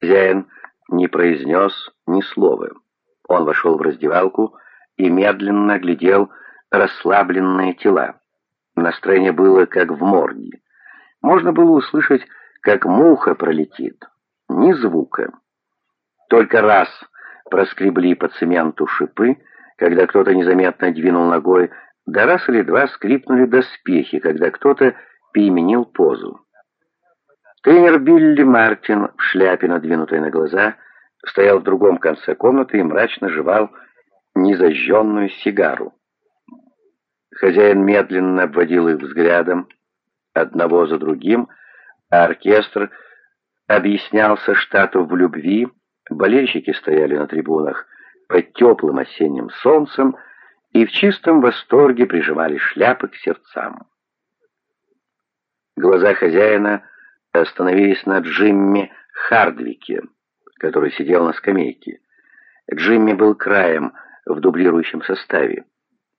Хозяин не произнес ни слова. Он вошел в раздевалку и медленно глядел расслабленные тела. Настроение было как в морге. Можно было услышать, как муха пролетит. Ни звука. Только раз проскребли по цементу шипы, когда кто-то незаметно двинул ногой, да раз или два скрипнули доспехи, когда кто-то переменил позу. Тренер Билли Мартин в шляпе, надвинутой на глаза, стоял в другом конце комнаты и мрачно жевал незажженную сигару. Хозяин медленно обводил их взглядом, одного за другим, а оркестр объяснялся штату в любви, болельщики стояли на трибунах под теплым осенним солнцем и в чистом восторге прижимали шляпы к сердцам. Глаза хозяина остановились на Джимми Хардвике, который сидел на скамейке. Джимми был краем в дублирующем составе.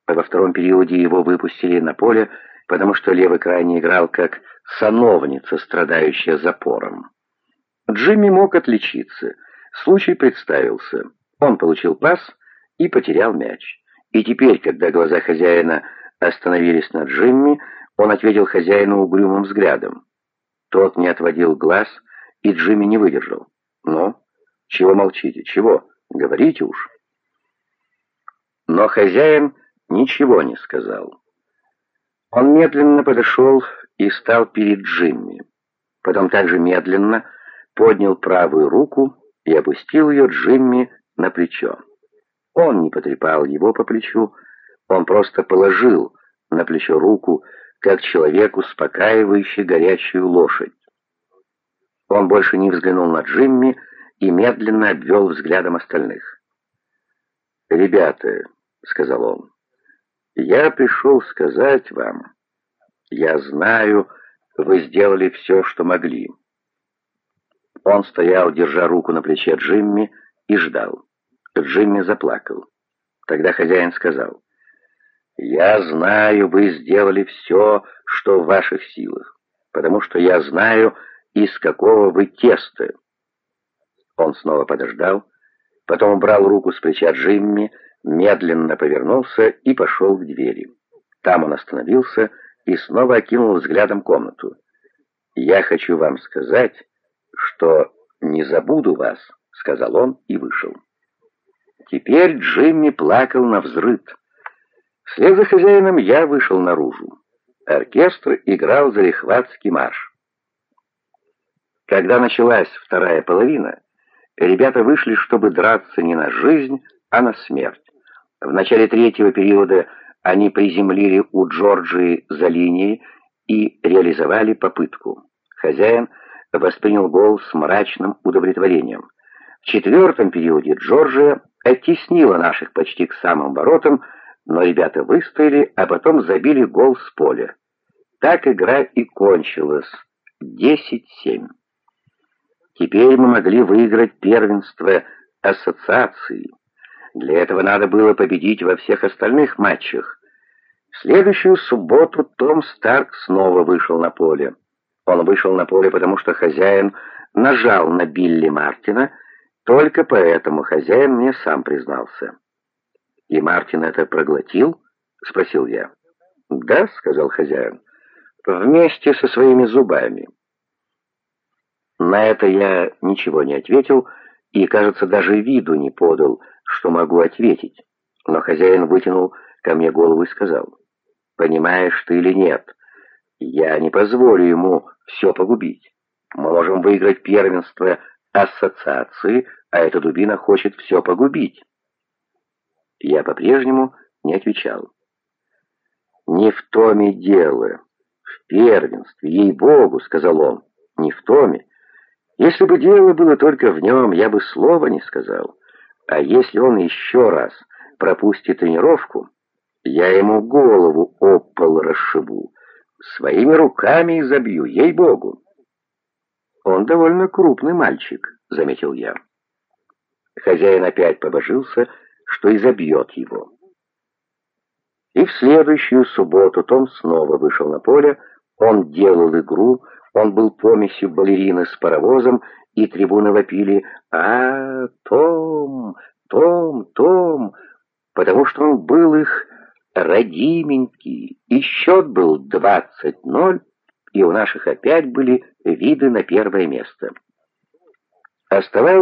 Во втором периоде его выпустили на поле, потому что левый крайний играл как сановница, страдающая запором. Джимми мог отличиться. Случай представился. Он получил пас и потерял мяч. И теперь, когда глаза хозяина остановились на Джимми, он ответил хозяину угрюмым взглядом. Тот не отводил глаз, и Джимми не выдержал. «Ну, чего молчите? Чего? Говорите уж». Но хозяин ничего не сказал. Он медленно подошел и стал перед Джимми. Потом также медленно поднял правую руку и опустил ее Джимми на плечо. Он не потрепал его по плечу, он просто положил на плечо руку, как человек, успокаивающий горячую лошадь. Он больше не взглянул на Джимми и медленно обвел взглядом остальных. «Ребята», — сказал он, — «я пришел сказать вам, я знаю, вы сделали все, что могли». Он стоял, держа руку на плече Джимми, и ждал. Джимми заплакал. Тогда хозяин сказал, «Я знаю, вы сделали все, что в ваших силах, потому что я знаю, из какого вы теста». Он снова подождал, потом убрал руку с плеча Джимми, медленно повернулся и пошел к двери. Там он остановился и снова окинул взглядом комнату. «Я хочу вам сказать, что не забуду вас», — сказал он и вышел. Теперь Джимми плакал на взрыд. Вслед за хозяином я вышел наружу. Оркестр играл залихватский марш. Когда началась вторая половина, ребята вышли, чтобы драться не на жизнь, а на смерть. В начале третьего периода они приземлили у Джорджии за линией и реализовали попытку. Хозяин воспринял гол с мрачным удовлетворением. В четвертом периоде Джорджия оттеснила наших почти к самым воротам, но ребята выстояли, а потом забили гол с поля. Так игра и кончилась. 10-7. Теперь мы могли выиграть первенство ассоциации. Для этого надо было победить во всех остальных матчах. В следующую субботу Том Старк снова вышел на поле. Он вышел на поле, потому что хозяин нажал на Билли Мартина, только поэтому хозяин мне сам признался. «И Мартин это проглотил?» — спросил я. «Да», — сказал хозяин, — «вместе со своими зубами». На это я ничего не ответил и, кажется, даже виду не подал, что могу ответить. Но хозяин вытянул ко мне голову и сказал, «Понимаешь ты или нет, я не позволю ему все погубить. Мы можем выиграть первенство ассоциации, а эта дубина хочет все погубить. Я по-прежнему не отвечал. «Не в томе дело. В первенстве, ей-богу», — сказал он, — «не в томе. Если бы дело было только в нем, я бы слова не сказал. А если он еще раз пропустит тренировку, я ему голову об расшибу, своими руками изобью, ей-богу». «Он довольно крупный мальчик», — заметил я. Хозяин опять побожился, что изобьет его. И в следующую субботу Том снова вышел на поле, он делал игру, он был помесью балерины с паровозом и трибуны вопили «А, Том, Том, Том», потому что он был их родименький, и счет был двадцать ноль, и у наших опять были виды на первое место. Оставалось